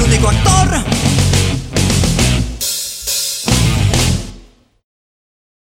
el único actor.